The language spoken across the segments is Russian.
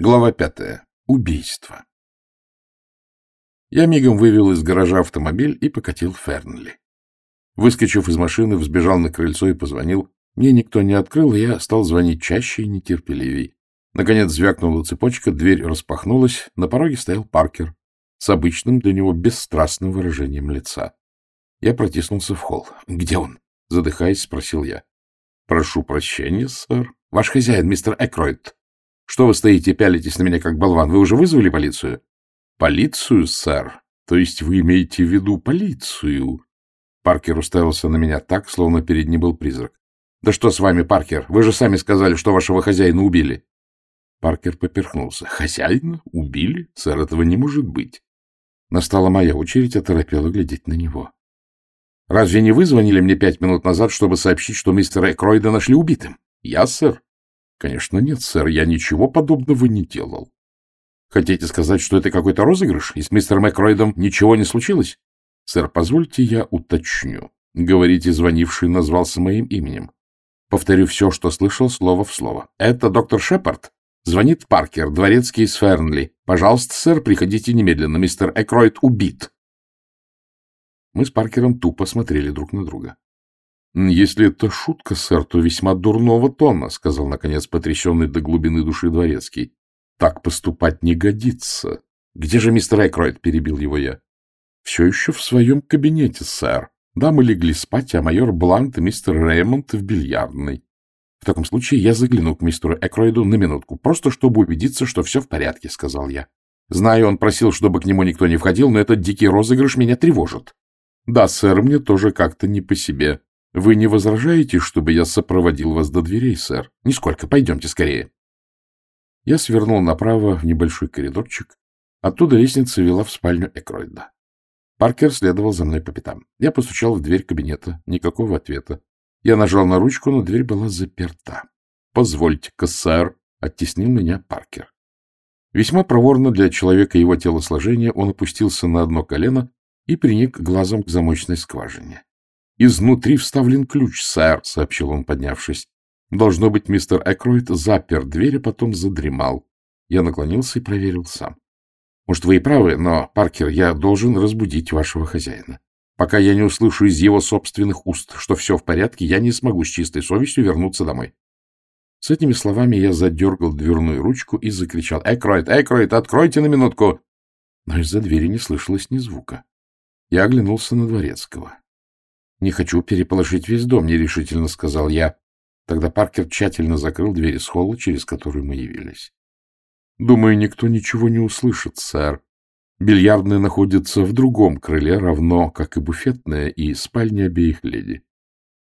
Глава пятая. Убийство. Я мигом вывел из гаража автомобиль и покатил Фернли. Выскочив из машины, взбежал на крыльцо и позвонил. Мне никто не открыл, и я стал звонить чаще и нетерпеливей. Наконец звякнула цепочка, дверь распахнулась, на пороге стоял Паркер с обычным для него бесстрастным выражением лица. Я протиснулся в холл. — Где он? — задыхаясь, спросил я. — Прошу прощения, сэр. Ваш хозяин, мистер Экройд. Что вы стоите и пялитесь на меня, как болван? Вы уже вызвали полицию? — Полицию, сэр? То есть вы имеете в виду полицию? Паркер уставился на меня так, словно перед ним был призрак. — Да что с вами, Паркер? Вы же сами сказали, что вашего хозяина убили. Паркер поперхнулся. — Хозяина? Убили? Сэр, этого не может быть. Настала моя очередь, оторопела глядеть на него. — Разве не вы звонили мне пять минут назад, чтобы сообщить, что мистера Экройда нашли убитым? — Я, сэр. — Конечно, нет, сэр, я ничего подобного не делал. — Хотите сказать, что это какой-то розыгрыш, и с мистером Экройдом ничего не случилось? — Сэр, позвольте я уточню. Говорите, звонивший назвался моим именем. Повторю все, что слышал, слово в слово. Это доктор Шепард? Звонит Паркер, дворецкий из Фернли. Пожалуйста, сэр, приходите немедленно. Мистер Экройд убит. Мы с Паркером тупо смотрели друг на друга. — Если это шутка, сэр, то весьма дурного тона, — сказал, наконец, потрясенный до глубины души дворецкий. — Так поступать не годится. — Где же мистер Экройд? — перебил его я. — Все еще в своем кабинете, сэр. Да, мы легли спать, а майор Блант и мистер Реймонд в бильярдной. В таком случае я загляну к мистеру Экройду на минутку, просто чтобы убедиться, что все в порядке, — сказал я. Знаю, он просил, чтобы к нему никто не входил, но этот дикий розыгрыш меня тревожит. — Да, сэр, мне тоже как-то не по себе. Вы не возражаете, чтобы я сопроводил вас до дверей, сэр? Нисколько. Пойдемте скорее. Я свернул направо в небольшой коридорчик. Оттуда лестница вела в спальню Экройда. Паркер следовал за мной по пятам. Я постучал в дверь кабинета. Никакого ответа. Я нажал на ручку, но дверь была заперта. — Позвольте-ка, сэр, — оттеснил меня Паркер. Весьма проворно для человека его телосложения он опустился на одно колено и приник глазом к замочной скважине. Изнутри вставлен ключ, сэр, — сообщил он, поднявшись. Должно быть, мистер Экройд запер дверь, а потом задремал. Я наклонился и проверил сам. Может, вы и правы, но, Паркер, я должен разбудить вашего хозяина. Пока я не услышу из его собственных уст, что все в порядке, я не смогу с чистой совестью вернуться домой. С этими словами я задергал дверную ручку и закричал «Экройд! Экройд! Откройте на минутку!» Но из-за двери не слышалось ни звука. Я оглянулся на Дворецкого. — Не хочу переполошить весь дом, — нерешительно сказал я. Тогда Паркер тщательно закрыл дверь из холла, через которую мы явились. — Думаю, никто ничего не услышит, сэр. Бильярдная находится в другом крыле, равно как и буфетная, и спальня обеих леди.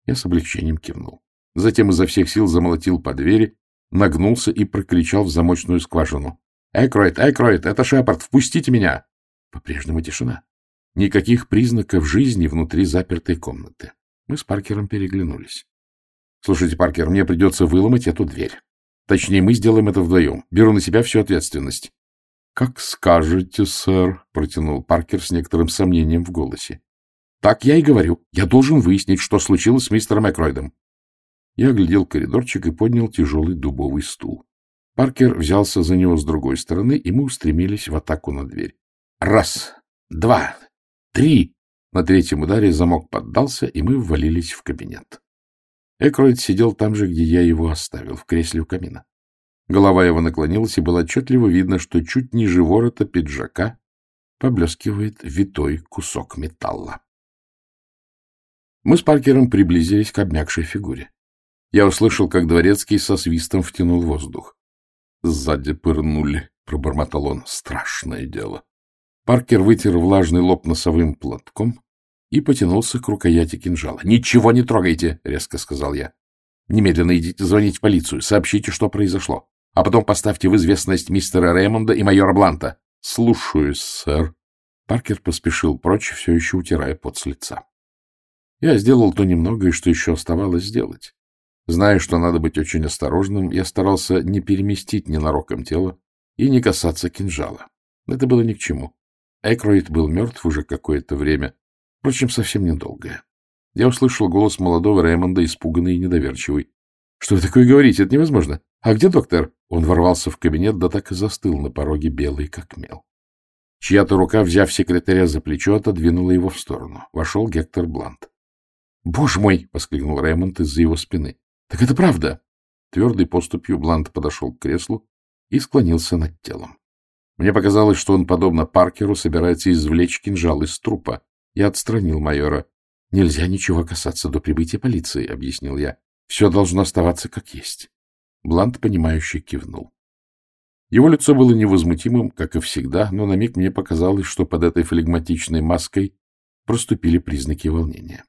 Я с облегчением кивнул. Затем изо всех сил замолотил по двери, нагнулся и прокричал в замочную скважину. — Экроид, Экроид, это Шепард, впустите меня! По-прежнему тишина. Никаких признаков жизни внутри запертой комнаты. Мы с Паркером переглянулись. — Слушайте, Паркер, мне придется выломать эту дверь. Точнее, мы сделаем это вдвоем. Беру на себя всю ответственность. — Как скажете, сэр, — протянул Паркер с некоторым сомнением в голосе. — Так я и говорю. Я должен выяснить, что случилось с мистером Экройдом. Я оглядел коридорчик и поднял тяжелый дубовый стул. Паркер взялся за него с другой стороны, и мы устремились в атаку на дверь. Раз, два, Три! На третьем ударе замок поддался, и мы ввалились в кабинет. Экройд сидел там же, где я его оставил, в кресле у камина. Голова его наклонилась, и было отчетливо видно, что чуть ниже ворота пиджака поблескивает витой кусок металла. Мы с Паркером приблизились к обмякшей фигуре. Я услышал, как дворецкий со свистом втянул воздух. Сзади пырнули, — пробормотал он. Страшное дело. Паркер вытер влажный лоб носовым платком и потянулся к рукояти кинжала. — Ничего не трогайте, — резко сказал я. — Немедленно идите звонить в полицию, сообщите, что произошло. А потом поставьте в известность мистера Реймонда и майора Бланта. — Слушаюсь, сэр. Паркер поспешил прочь, все еще утирая пот с лица. Я сделал то немногое, что еще оставалось сделать. Зная, что надо быть очень осторожным, я старался не переместить ненароком тело и не касаться кинжала. Это было ни к чему. Экроид был мертв уже какое-то время, впрочем, совсем недолгое. Я услышал голос молодого Рэймонда, испуганный и недоверчивый. — Что вы такое говорите? Это невозможно. — А где доктор? Он ворвался в кабинет, да так и застыл на пороге, белый как мел. Чья-то рука, взяв секретаря за плечо, отодвинула его в сторону. Вошел Гектор Блант. — Боже мой! — воскликнул Рэймонд из-за его спины. — Так это правда! Твердой поступью Блант подошел к креслу и склонился над телом. Мне показалось, что он, подобно Паркеру, собирается извлечь кинжал из трупа. Я отстранил майора. — Нельзя ничего касаться до прибытия полиции, — объяснил я. — Все должно оставаться как есть. Блант, понимающе кивнул. Его лицо было невозмутимым, как и всегда, но на миг мне показалось, что под этой флегматичной маской проступили признаки волнения.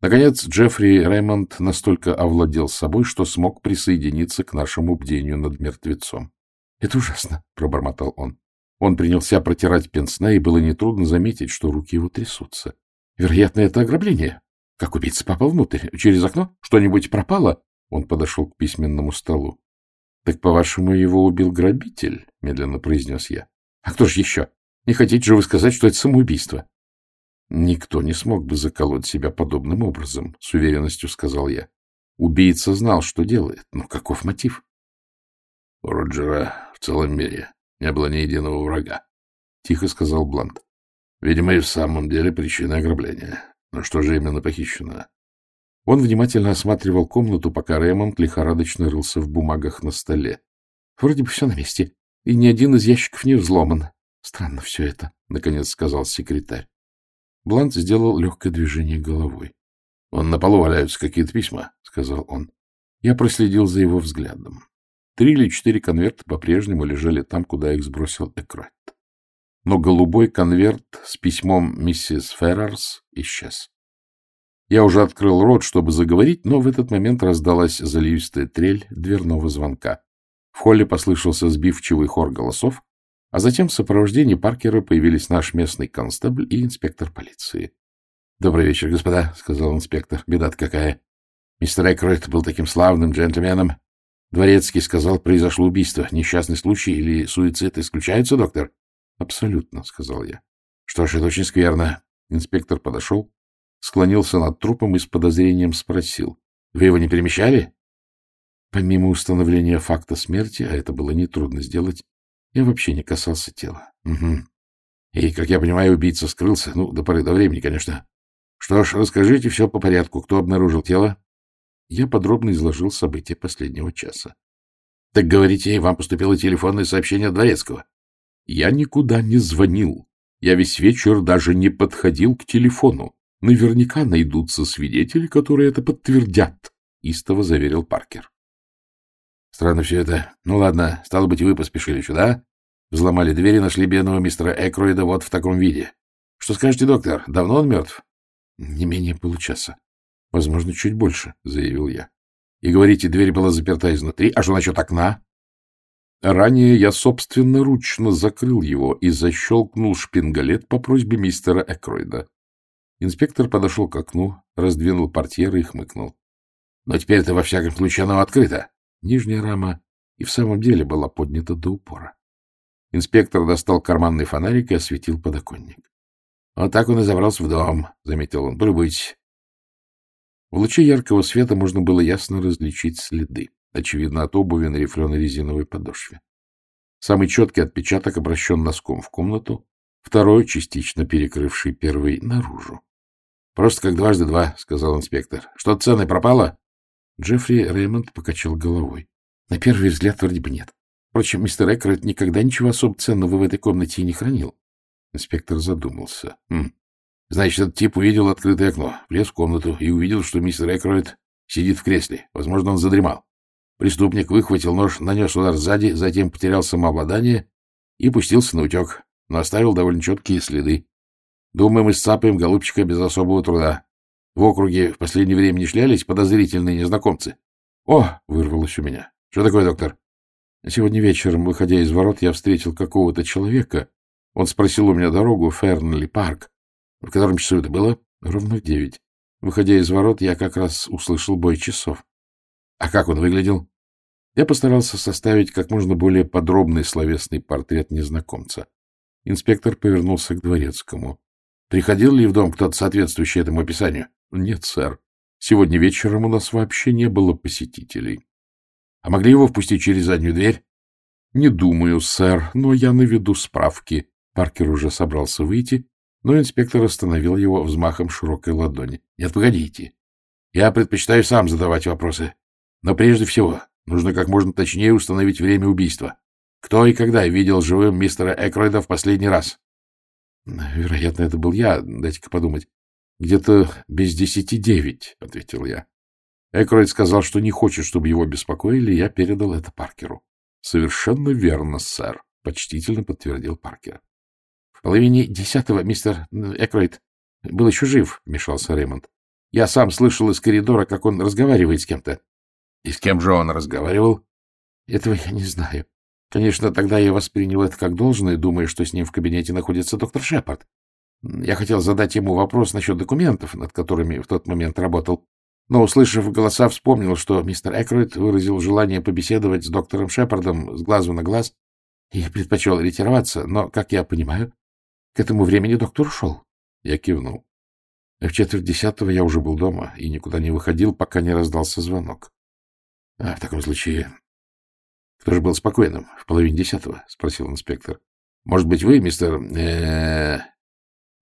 Наконец, Джеффри Рэймонд настолько овладел собой, что смог присоединиться к нашему бдению над мертвецом. — Это ужасно, — пробормотал он. Он принялся протирать пенсне, и было нетрудно заметить, что руки его трясутся. — Вероятно, это ограбление. Как убийца попал внутрь? Через окно? Что-нибудь пропало? Он подошел к письменному столу. — Так, по-вашему, его убил грабитель? — медленно произнес я. — А кто же еще? Не хотите же вы сказать, что это самоубийство? Никто не смог бы заколоть себя подобным образом, — с уверенностью сказал я. Убийца знал, что делает, но каков мотив? — Роджера целом мире не было ни единого врага, — тихо сказал Блант. — Видимо, и в самом деле причина ограбления. Но что же именно похищено? Он внимательно осматривал комнату, пока Рэймонд лихорадочно рылся в бумагах на столе. — Вроде бы все на месте, и ни один из ящиков не взломан. Странно все это, — наконец сказал секретарь. Блант сделал легкое движение головой. — Он на полу валяются какие-то письма, — сказал он. Я проследил за его взглядом. Три или четыре конверта по-прежнему лежали там, куда их сбросил Экрайт. Но голубой конверт с письмом миссис Феррарс исчез. Я уже открыл рот, чтобы заговорить, но в этот момент раздалась заливистая трель дверного звонка. В холле послышался сбивчивый хор голосов, а затем в сопровождении Паркера появились наш местный констебль и инспектор полиции. — Добрый вечер, господа, — сказал инспектор. — Беда-то какая. Мистер Экройт был таким славным джентльменом. Дворецкий сказал, произошло убийство. Несчастный случай или суицид исключаются, доктор? — Абсолютно, — сказал я. — Что ж, это очень скверно. Инспектор подошел, склонился над трупом и с подозрением спросил. — Вы его не перемещали? Помимо установления факта смерти, а это было нетрудно сделать, я вообще не касался тела. Угу. И, как я понимаю, убийца скрылся. Ну, до поры до времени, конечно. Что ж, расскажите все по порядку. Кто обнаружил тело? Я подробно изложил события последнего часа. Так говорите, вам поступило телефонное сообщение от Дворецкого? Я никуда не звонил. Я весь вечер даже не подходил к телефону. Наверняка найдутся свидетели, которые это подтвердят, — истово заверил Паркер. Странно все это. Ну ладно, стало быть, вы поспешили сюда, взломали двери, нашли бедного мистера Экроида вот в таком виде. Что скажете, доктор, давно он мертв? Не менее получаса. Возможно, чуть больше, заявил я. И говорите, дверь была заперта изнутри. А что насчет окна? Ранее я собственноручно закрыл его и защелкнул шпингалет по просьбе мистера Экройда. Инспектор подошел к окну, раздвинул портьеры и хмыкнул. — Но теперь-то, во всяком случае, оно открыто. Нижняя рама и в самом деле была поднята до упора. Инспектор достал карманный фонарик и осветил подоконник. — Вот так он и забрался в дом, — заметил он. — Полюбуйтесь. В луче яркого света можно было ясно различить следы, очевидно, от обуви на рифлено-резиновой подошве. Самый четкий отпечаток обращен носком в комнату, второй, частично перекрывший первый, наружу. — Просто как дважды два, — сказал инспектор. — Что-то ценное пропало? Джеффри Реймонд покачал головой. На первый взгляд вроде бы нет. Впрочем, мистер Эккерт никогда ничего особо ценного в этой комнате и не хранил. Инспектор задумался. Хм. Значит, этот тип увидел открытое окно, влез в комнату и увидел, что мистер Эккерт сидит в кресле. Возможно, он задремал. Преступник выхватил нож, нанес удар сзади, затем потерял самообладание и пустился на утек, но оставил довольно четкие следы. Думаем, мы сцапаем голубчика без особого труда. В округе в последнее время не шлялись подозрительные незнакомцы. — О! — вырвалось у меня. — Что такое, доктор? Сегодня вечером, выходя из ворот, я встретил какого-то человека. Он спросил у меня дорогу в Фернли парк. В котором часу это было? Ровно в девять. Выходя из ворот, я как раз услышал бой часов. А как он выглядел? Я постарался составить как можно более подробный словесный портрет незнакомца. Инспектор повернулся к дворецкому. Приходил ли в дом кто-то соответствующий этому описанию? — Нет, сэр. Сегодня вечером у нас вообще не было посетителей. А могли его впустить через заднюю дверь? — Не думаю, сэр, но я наведу справки. Паркер уже собрался выйти, но инспектор остановил его взмахом широкой ладони. — Нет, погодите. Я предпочитаю сам задавать вопросы. Но прежде всего нужно как можно точнее установить время убийства. Кто и когда видел живым мистера Экройда в последний раз? — Вероятно, это был я. Дайте-ка подумать. — Где-то без десяти девять, — ответил я. Экройд сказал, что не хочет, чтобы его беспокоили, и я передал это Паркеру. — Совершенно верно, сэр, — почтительно подтвердил Паркер. — половине десятого мистер Экройд был еще жив, — вмешался Реймонд. — Я сам слышал из коридора, как он разговаривает с кем-то. — И с кем же он разговаривал? — Этого я не знаю. Конечно, тогда я воспринял это как должное, думая, что с ним в кабинете находится доктор Шепард. Я хотел задать ему вопрос насчет документов, над которыми в тот момент работал, но, услышав голоса, вспомнил, что мистер Экройд выразил желание побеседовать с доктором Шепардом с глазу на глаз и предпочел ретироваться, но, как я понимаю, к этому времени доктор ушел. Я кивнул. В четверть десятого я уже был дома и никуда не выходил, пока не раздался звонок. А, в таком случае кто же был спокойным в половине десятого? — спросил инспектор. — Может быть, вы, мистер... Э,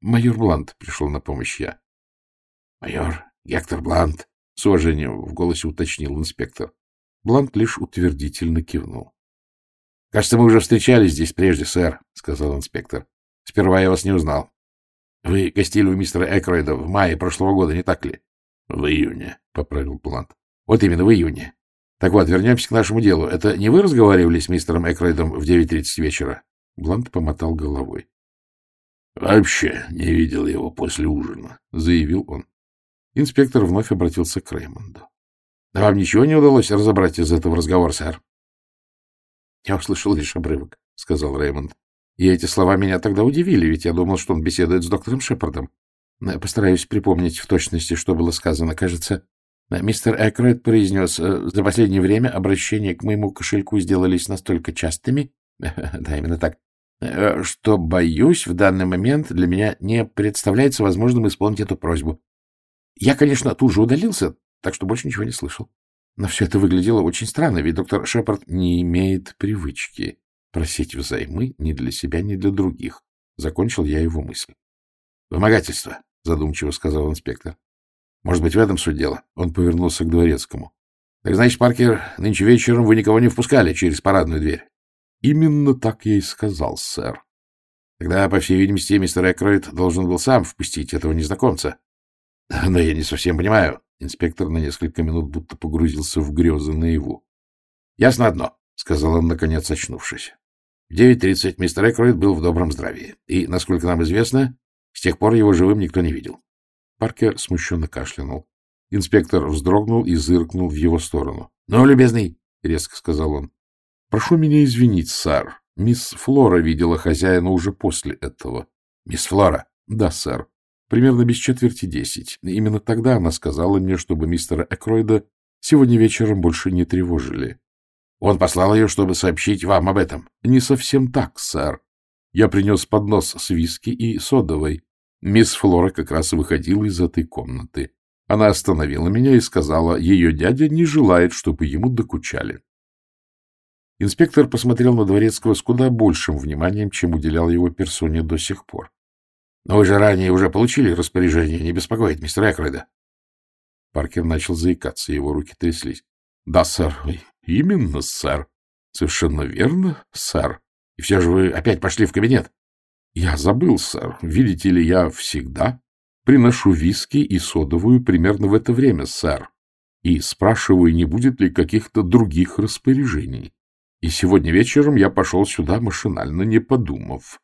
майор Блант, пришел на помощь я. — Майор Гектор Блант, — с уважением в голосе уточнил инспектор. Блант лишь утвердительно кивнул. — Кажется, мы уже встречались здесь прежде, сэр, — сказал инспектор. — Сперва я вас не узнал. Вы гостили у мистера Экройда в мае прошлого года, не так ли? — В июне, — поправил Блант. — Вот именно, в июне. Так вот, вернемся к нашему делу. Это не вы разговаривали с мистером Экройдом в 9.30 вечера? Блант помотал головой. — Вообще не видел его после ужина, — заявил он. Инспектор вновь обратился к Реймонду. — Вам ничего не удалось разобрать из этого разговора, сэр? — Я услышал лишь обрывок, — сказал Реймонд. И эти слова меня тогда удивили, ведь я думал, что он беседует с доктором Шепардом. Постараюсь припомнить в точности, что было сказано. Кажется, Мистер Экройд произнес, «Э, за последнее время обращения к моему кошельку сделались настолько частыми, да, именно так, э, что, боюсь, в данный момент для меня не представляется возможным исполнить эту просьбу. Я, конечно, тут же удалился, так что больше ничего не слышал. Но все это выглядело очень странно, ведь доктор Шепард не имеет привычки просить взаймы ни для себя, ни для других. Закончил я его мысль. — Вымогательство, — задумчиво сказал инспектор. Может быть, в этом суть дела? Он повернулся к дворецкому. — Так значит, Паркер, нынче вечером вы никого не впускали через парадную дверь? — Именно так я и сказал, сэр. — Тогда, по всей видимости, мистер Экройд должен был сам впустить этого незнакомца. — Но я не совсем понимаю. Инспектор на несколько минут будто погрузился в грезы наяву. — Ясно одно, — сказал он, наконец очнувшись. В 9.30 мистер Экройд был в добром здравии, и, насколько нам известно, с тех пор его живым никто не видел. Паркер смущенно кашлянул. Инспектор вздрогнул и зыркнул в его сторону. — Ну, любезный, — резко сказал он. — Прошу меня извинить, сэр. Мисс Флора видела хозяина уже после этого. — Мисс Флора? — Да, сэр. Примерно без четверти десять. Именно тогда она сказала мне, чтобы мистера Экройда сегодня вечером больше не тревожили. — Он послал ее, чтобы сообщить вам об этом? — Не совсем так, сэр. Я принес поднос с виски и содовой. Мисс Флора как раз выходила из этой комнаты. Она остановила меня и сказала, ее дядя не желает, чтобы ему докучали. Инспектор посмотрел на Дворецкого с куда большим вниманием, чем уделял его персоне до сих пор. — Но вы же ранее уже получили распоряжение не беспокоить мистера Экройда. Паркер начал заикаться, его руки тряслись. — Да, сэр. Именно, сэр. Совершенно верно, сэр. И все же вы опять пошли в кабинет. Я забыл, сэр. Видите ли, я всегда приношу виски и содовую примерно в это время, сэр. И спрашиваю, не будет ли каких-то других распоряжений. И сегодня вечером я пошел сюда машинально, не подумав.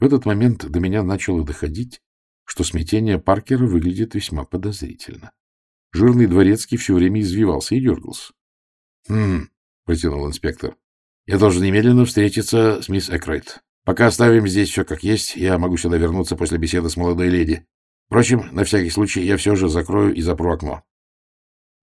В этот момент до меня начало доходить, что смятение Паркера выглядит весьма подозрительно. Жирный дворецкий все время извивался и дергался. — Хм, — протянул инспектор, — я должен немедленно встретиться с мисс Экройт. Пока оставим здесь все как есть, я могу сюда вернуться после беседы с молодой леди. Впрочем, на всякий случай я все же закрою и запру окно.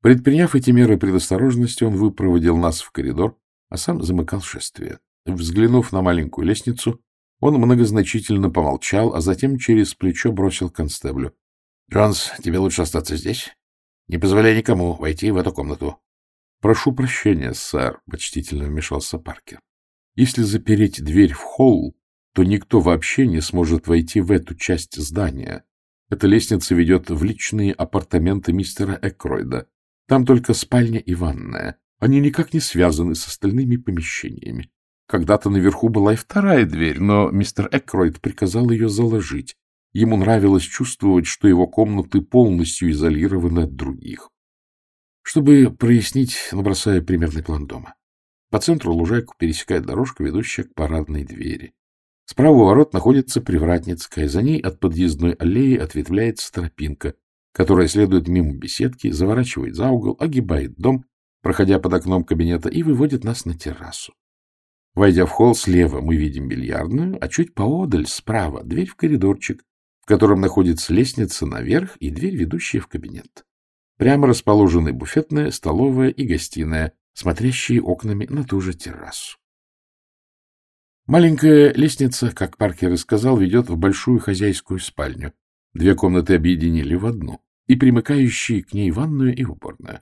Предприняв эти меры предосторожности, он выпроводил нас в коридор, а сам замыкал шествие. Взглянув на маленькую лестницу, он многозначительно помолчал, а затем через плечо бросил констеблю. — Джонс, тебе лучше остаться здесь. Не позволяй никому войти в эту комнату. — Прошу прощения, сэр, — почтительно вмешался Паркер. — Если запереть дверь в холл, то никто вообще не сможет войти в эту часть здания. Эта лестница ведет в личные апартаменты мистера Экройда. Там только спальня и ванная. Они никак не связаны с остальными помещениями. Когда-то наверху была и вторая дверь, но мистер Экройд приказал ее заложить. Ему нравилось чувствовать, что его комнаты полностью изолированы от других. Чтобы прояснить, набросаю примерный план дома. По центру лужайку пересекает дорожка, ведущая к парадной двери. Справа у ворот находится Привратницкая, за ней от подъездной аллеи ответвляется тропинка, которая следует мимо беседки, заворачивает за угол, огибает дом, проходя под окном кабинета, и выводит нас на террасу. Войдя в холл, слева мы видим бильярдную, а чуть поодаль, справа, дверь в коридорчик, в котором находится лестница наверх и дверь, ведущая в кабинет. Прямо расположены буфетная, столовая и гостиная, смотрящие окнами на ту же террасу. Маленькая лестница, как Паркер и сказал, ведет в большую хозяйскую спальню. Две комнаты объединили в одну, и примыкающие к ней ванную и уборная.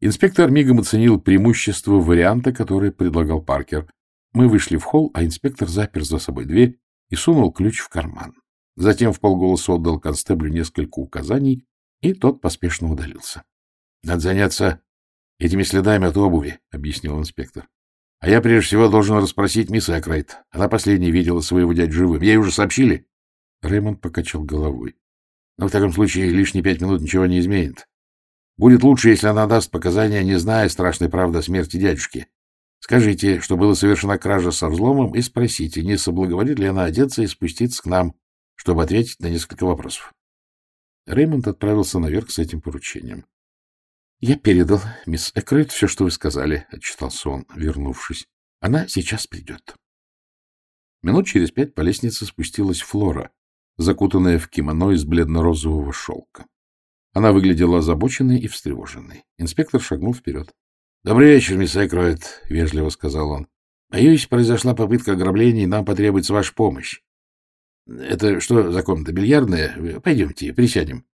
Инспектор мигом оценил преимущество варианта, который предлагал Паркер. Мы вышли в холл, а инспектор запер за собой дверь и сунул ключ в карман. Затем в полголоса отдал констеблю несколько указаний, и тот поспешно удалился. — Надо заняться этими следами от обуви, — объяснил инспектор. — А я прежде всего должен расспросить мисс Экрайт. Она последняя видела своего дядю живым. Ей уже сообщили? Рэймонд покачал головой. — Но в таком случае лишние пять минут ничего не изменит. Будет лучше, если она даст показания, не зная страшной правды о смерти дядюшки. Скажите, что была совершена кража со взломом, и спросите, не соблаговолит ли она одеться и спуститься к нам, чтобы ответить на несколько вопросов. Реймонд отправился наверх с этим поручением. — Я передал, мисс Экрейт, все, что вы сказали, — отчитался он, вернувшись. — Она сейчас придет. Минут через пять по лестнице спустилась Флора, закутанная в кимоно из бледно-розового шелка. Она выглядела озабоченной и встревоженной. Инспектор шагнул вперед. — Добрый вечер, мисс Экроид, — вежливо сказал он. — Боюсь, произошла попытка ограбления, и нам потребуется ваша помощь. — Это что за комната? Бильярдная? Пойдемте, присядем.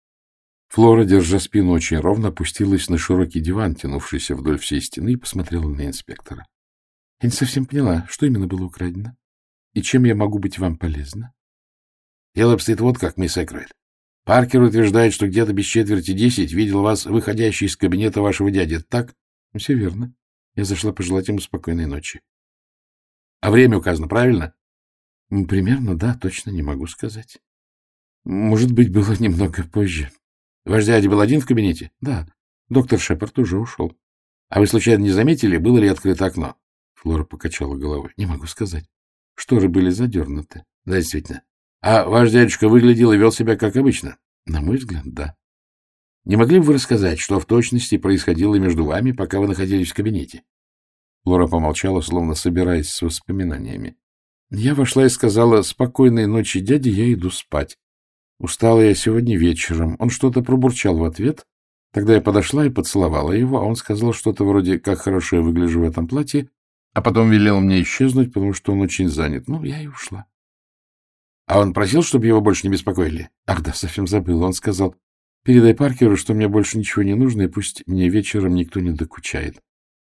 Флора, держа спину очень ровно, опустилась на широкий диван, тянувшийся вдоль всей стены, и посмотрела на инспектора. — Я не совсем поняла, что именно было украдено? И чем я могу быть вам полезна? — Дело обстоит вот как, мисс Экройд. Паркер утверждает, что где-то без четверти десять видел вас, выходящий из кабинета вашего дяди. Так? — Все верно. Я зашла пожелать ему спокойной ночи. — А время указано правильно? Примерно, да, точно не могу сказать. Может быть, было немного позже. Ваш дядя был один в кабинете? Да. Доктор Шепард уже ушел. А вы случайно не заметили, было ли открыто окно? Флора покачала головой. Не могу сказать. Шторы были задернуты. Да, действительно. А ваш дядюшка выглядел и вел себя как обычно? На мой взгляд, да. Не могли бы вы рассказать, что в точности происходило между вами, пока вы находились в кабинете? Флора помолчала, словно собираясь с воспоминаниями. Я вошла и сказала, «Спокойной ночи, дядя, я иду спать. Устала я сегодня вечером». Он что-то пробурчал в ответ. Тогда я подошла и поцеловала его, а он сказал что-то вроде «Как хорошо я выгляжу в этом платье», а потом велел мне исчезнуть, потому что он очень занят. Ну, я и ушла. А он просил, чтобы его больше не беспокоили? Ах да, совсем забыл. Он сказал, передай Паркеру, что мне больше ничего не нужно, и пусть мне вечером никто не докучает.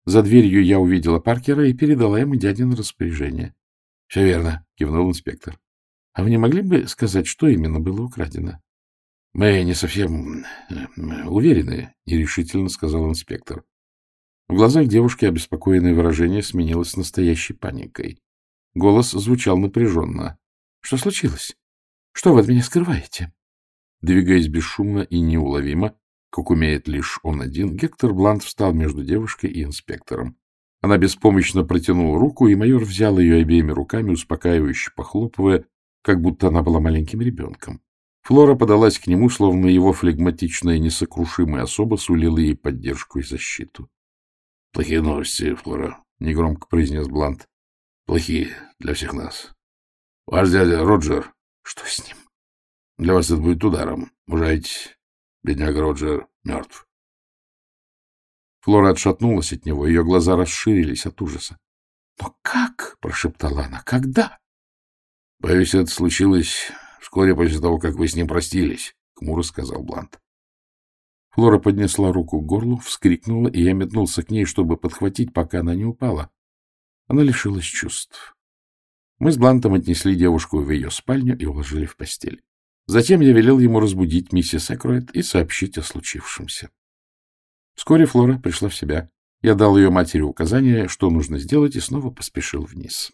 За дверью я увидела Паркера и передала ему дядин распоряжение. — Все верно, — кивнул инспектор. — А вы не могли бы сказать, что именно было украдено? — Мы не совсем уверены, — нерешительно сказал инспектор. В глазах девушки обеспокоенное выражение сменилось настоящей паникой. Голос звучал напряженно. — Что случилось? Что вы от меня скрываете? Двигаясь бесшумно и неуловимо, как умеет лишь он один, Гектор Блант встал между девушкой и инспектором. Она беспомощно протянула руку, и майор взял ее обеими руками, успокаивающе похлопывая, как будто она была маленьким ребенком. Флора подалась к нему, словно его флегматичная несокрушимая особа сулила ей поддержку и защиту. — Плохие новости, Флора, — негромко произнес Блант. — Плохие для всех нас. Ваш дядя Роджер... — Что с ним? — Для вас это будет ударом. Ужаете, бедняга Роджер мертв. Флора отшатнулась от него, ее глаза расширились от ужаса. — Но как? — прошептала она. — Когда? — Боюсь, это случилось вскоре после того, как вы с ним простились, — хмуро сказал Блант. Флора поднесла руку к горлу, вскрикнула, и я метнулся к ней, чтобы подхватить, пока она не упала. Она лишилась чувств. Мы с Блантом отнесли девушку в ее спальню и уложили в постель. Затем я велел ему разбудить миссис Экроид и сообщить о случившемся. Вскоре Флора пришла в себя. Я дал ее матери указание, что нужно сделать, и снова поспешил вниз.